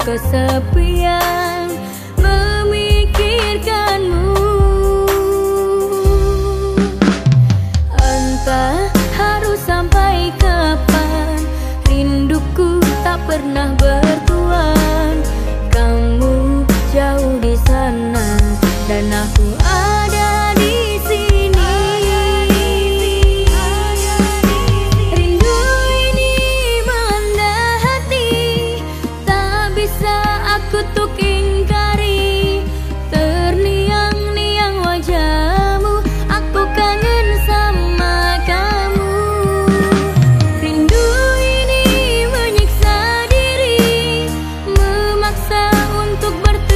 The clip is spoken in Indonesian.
kesepian Memikirkanmu. Entah harus sampai kapan Rinduku tak pernah aku tuk ingkari Terniang-niang wajahmu. Aku kangen sama kamu. Rindu ini menyiksa diri Memaksa untuk bertemu